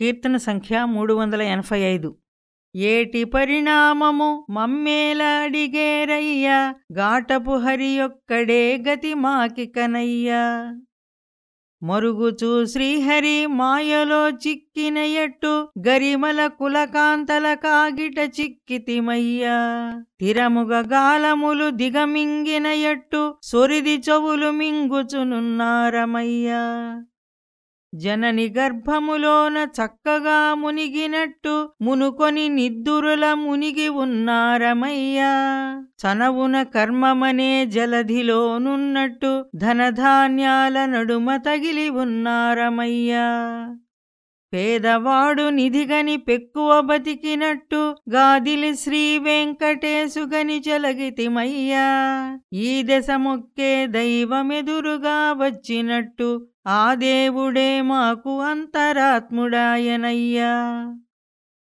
కీర్తన సంఖ్య మూడు వందల ఎనభై ఐదు. ఏటి పరిణామము మమ్మేల అడిగేరయ్యా గాటపు హరి ఒక్కడే గతి మాకి కనయ్యా. మరుగుచూ శ్రీహరి మాయలో చిక్కిన ఎట్టు గరిమల కులకాంతల కాగిట చిక్కితిమయ్యా తిరముగ గాలములు దిగమింగిన ఎట్టు సొరిది చెవులు మింగుచునున్నారమయ్యా. జనని గర్భములోన చక్కగా మునిగినట్టు మునుకొని నిద్దురుల మునిగి ఉన్నారమయ్యా. చనవున కర్మమనే జలధిలోనున్నట్టు ధనధాన్యాల నడుమ తగిలి ఉన్నారమయ్యా. పేదవాడు నిధిగని పెక్కువ బతికినట్టు గాదిలి శ్రీ వెంకటేశుగని చలగితిమయ్యా ఈ దశ మొక్కే దైవమెదురుగా వచ్చినట్టు ఆ దేవుడే మాకు అంతరాత్ముడాయనయ్యా.